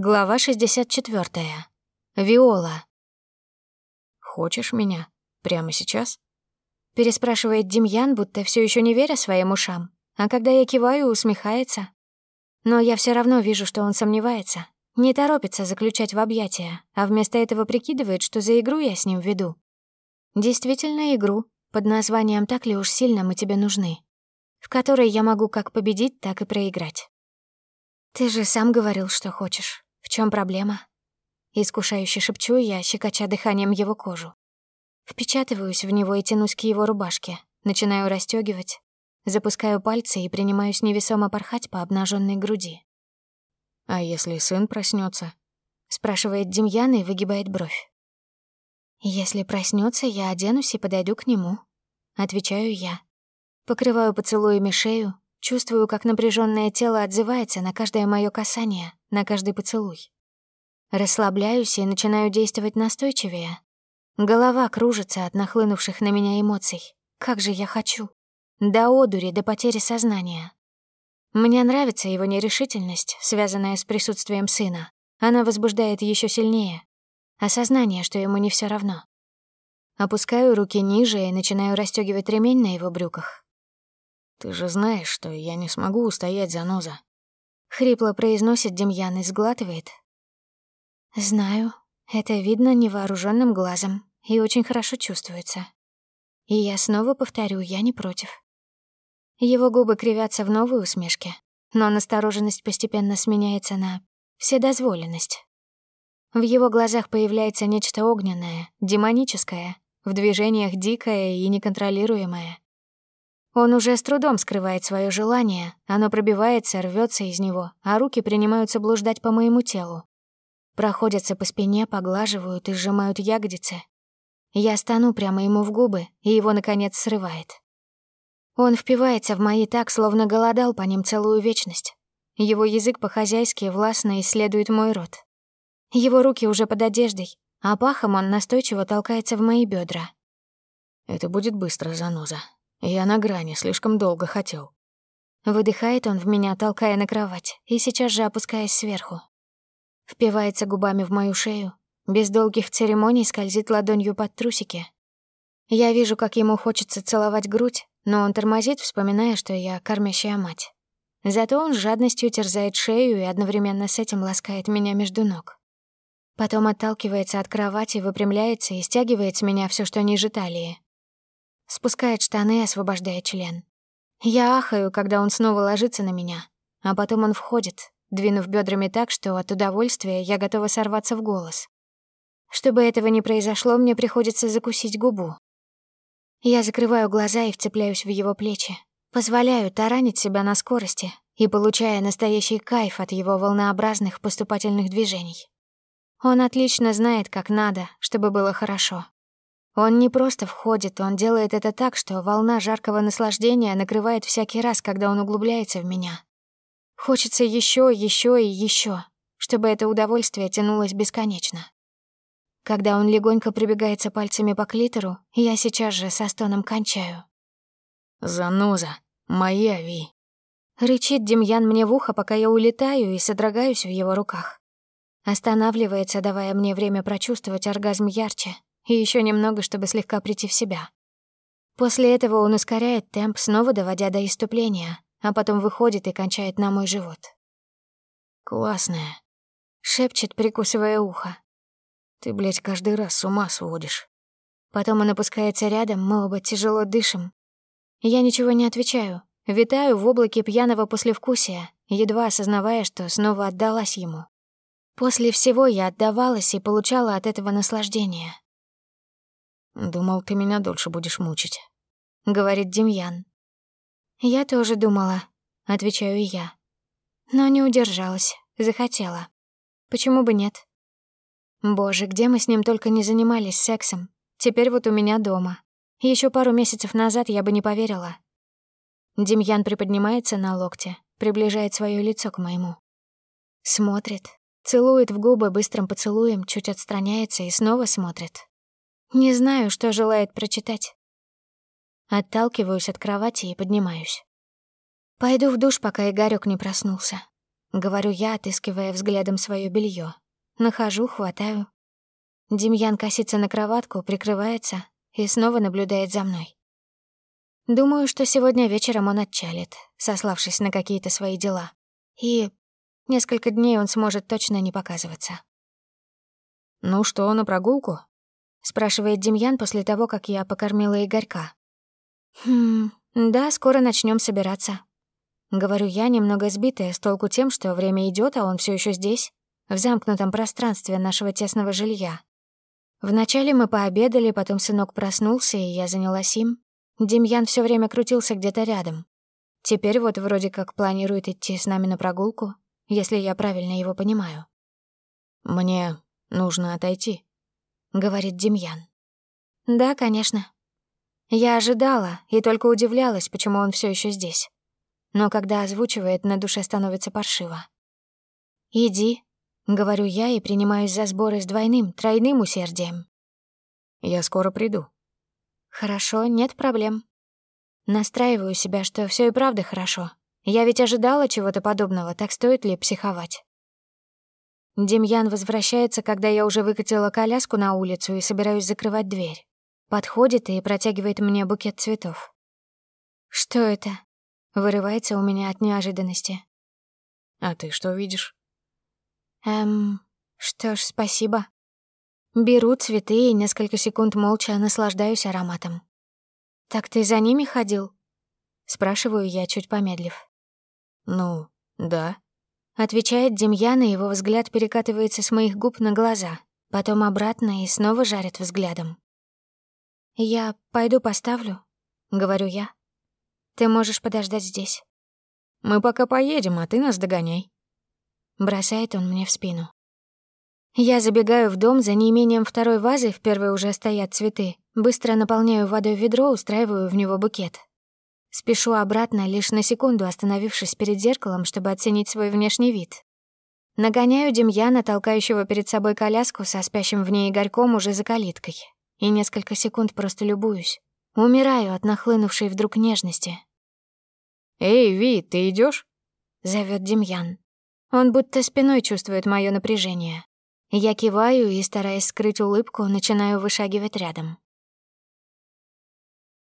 Глава 64. Виола. «Хочешь меня? Прямо сейчас?» Переспрашивает Демьян, будто все еще не веря своим ушам. А когда я киваю, усмехается. Но я все равно вижу, что он сомневается. Не торопится заключать в объятия, а вместо этого прикидывает, что за игру я с ним веду. Действительно игру, под названием «Так ли уж сильно мы тебе нужны», в которой я могу как победить, так и проиграть. «Ты же сам говорил, что хочешь. В чем проблема? Искушающе шепчу я, щекоча дыханием его кожу. Впечатываюсь в него и тянусь к его рубашке. Начинаю расстёгивать, запускаю пальцы и принимаюсь невесомо порхать по обнаженной груди. «А если сын проснется? спрашивает Демьян и выгибает бровь. «Если проснется, я оденусь и подойду к нему», — отвечаю я. Покрываю поцелуями шею, чувствую, как напряженное тело отзывается на каждое мое касание, на каждый поцелуй. Расслабляюсь и начинаю действовать настойчивее. Голова кружится от нахлынувших на меня эмоций. Как же я хочу. До одури, до потери сознания. Мне нравится его нерешительность, связанная с присутствием сына. Она возбуждает еще сильнее. Осознание, что ему не все равно. Опускаю руки ниже и начинаю расстегивать ремень на его брюках. «Ты же знаешь, что я не смогу устоять за Ноза», Хрипло произносит Демьян и сглатывает. Знаю, это видно невооруженным глазом и очень хорошо чувствуется. И я снова повторю, я не против. Его губы кривятся в новой усмешке, но настороженность постепенно сменяется на вседозволенность. В его глазах появляется нечто огненное, демоническое, в движениях дикое и неконтролируемое. Он уже с трудом скрывает свое желание, оно пробивается, рвется из него, а руки принимаются блуждать по моему телу. Проходятся по спине, поглаживают и сжимают ягодицы. Я стану прямо ему в губы, и его, наконец, срывает. Он впивается в мои так, словно голодал по ним целую вечность. Его язык по-хозяйски властно исследует мой рот. Его руки уже под одеждой, а пахом он настойчиво толкается в мои бедра. «Это будет быстро, заноза», я на грани, слишком долго хотел. Выдыхает он в меня, толкая на кровать, и сейчас же опускаясь сверху. Впивается губами в мою шею, без долгих церемоний скользит ладонью под трусики. Я вижу, как ему хочется целовать грудь, но он тормозит, вспоминая, что я кормящая мать. Зато он с жадностью терзает шею и одновременно с этим ласкает меня между ног. Потом отталкивается от кровати, выпрямляется и стягивает с меня все, что ниже талии. Спускает штаны, освобождая член. Я ахаю, когда он снова ложится на меня, а потом он входит, двинув бедрами так, что от удовольствия я готова сорваться в голос. Чтобы этого не произошло, мне приходится закусить губу. Я закрываю глаза и вцепляюсь в его плечи. Позволяю таранить себя на скорости и получая настоящий кайф от его волнообразных поступательных движений. Он отлично знает, как надо, чтобы было хорошо. Он не просто входит, он делает это так, что волна жаркого наслаждения накрывает всякий раз, когда он углубляется в меня. Хочется еще, еще и еще, чтобы это удовольствие тянулось бесконечно. Когда он легонько прибегается пальцами по клитору, я сейчас же со стоном кончаю. «Заноза, моя Ви!» Рычит Демьян мне в ухо, пока я улетаю и содрогаюсь в его руках. Останавливается, давая мне время прочувствовать оргазм ярче, и еще немного, чтобы слегка прийти в себя. После этого он ускоряет темп, снова доводя до иступления, а потом выходит и кончает на мой живот. «Классная», — шепчет, прикусывая ухо. «Ты, блядь, каждый раз с ума сводишь». Потом он опускается рядом, мы оба тяжело дышим. Я ничего не отвечаю, витаю в облаке пьяного послевкусия, едва осознавая, что снова отдалась ему. После всего я отдавалась и получала от этого наслаждение. «Думал, ты меня дольше будешь мучить», — говорит Демьян. «Я тоже думала», — отвечаю я. Но не удержалась, захотела. Почему бы нет? Боже, где мы с ним только не занимались сексом. Теперь вот у меня дома. Еще пару месяцев назад я бы не поверила. Демьян приподнимается на локте, приближает свое лицо к моему. Смотрит, целует в губы быстрым поцелуем, чуть отстраняется и снова смотрит. Не знаю, что желает прочитать. Отталкиваюсь от кровати и поднимаюсь. Пойду в душ, пока Игорёк не проснулся. Говорю я, отыскивая взглядом свое белье. Нахожу, хватаю. Демьян косится на кроватку, прикрывается и снова наблюдает за мной. Думаю, что сегодня вечером он отчалит, сославшись на какие-то свои дела. И несколько дней он сможет точно не показываться. «Ну что, на прогулку?» — спрашивает Демьян после того, как я покормила Игорька. «Хм, да, скоро начнем собираться». Говорю я, немного сбитая с толку тем, что время идет, а он все еще здесь, в замкнутом пространстве нашего тесного жилья. Вначале мы пообедали, потом сынок проснулся, и я занялась им. Демьян все время крутился где-то рядом. Теперь вот вроде как планирует идти с нами на прогулку, если я правильно его понимаю. «Мне нужно отойти», — говорит Демьян. «Да, конечно». Я ожидала и только удивлялась, почему он все еще здесь. Но когда озвучивает, на душе становится паршиво. «Иди», — говорю я и принимаюсь за сборы с двойным, тройным усердием. «Я скоро приду». «Хорошо, нет проблем». Настраиваю себя, что все и правда хорошо. Я ведь ожидала чего-то подобного, так стоит ли психовать? Демьян возвращается, когда я уже выкатила коляску на улицу и собираюсь закрывать дверь. Подходит и протягивает мне букет цветов. «Что это?» — вырывается у меня от неожиданности. «А ты что видишь?» «Эм, что ж, спасибо». Беру цветы и несколько секунд молча наслаждаюсь ароматом. «Так ты за ними ходил?» Спрашиваю я, чуть помедлив. «Ну, да», Отвечает Демьян, и его взгляд перекатывается с моих губ на глаза, потом обратно и снова жарит взглядом. «Я пойду поставлю», — говорю я. «Ты можешь подождать здесь». «Мы пока поедем, а ты нас догоняй». Бросает он мне в спину. Я забегаю в дом за неимением второй вазы, в первой уже стоят цветы, быстро наполняю водой ведро, устраиваю в него букет. Спешу обратно, лишь на секунду остановившись перед зеркалом, чтобы оценить свой внешний вид. Нагоняю Демьяна, толкающего перед собой коляску со спящим в ней Игорьком уже за калиткой. И несколько секунд просто любуюсь. Умираю от нахлынувшей вдруг нежности. «Эй, Ви, ты идешь? зовет Демьян. Он будто спиной чувствует мое напряжение. Я киваю и, стараясь скрыть улыбку, начинаю вышагивать рядом.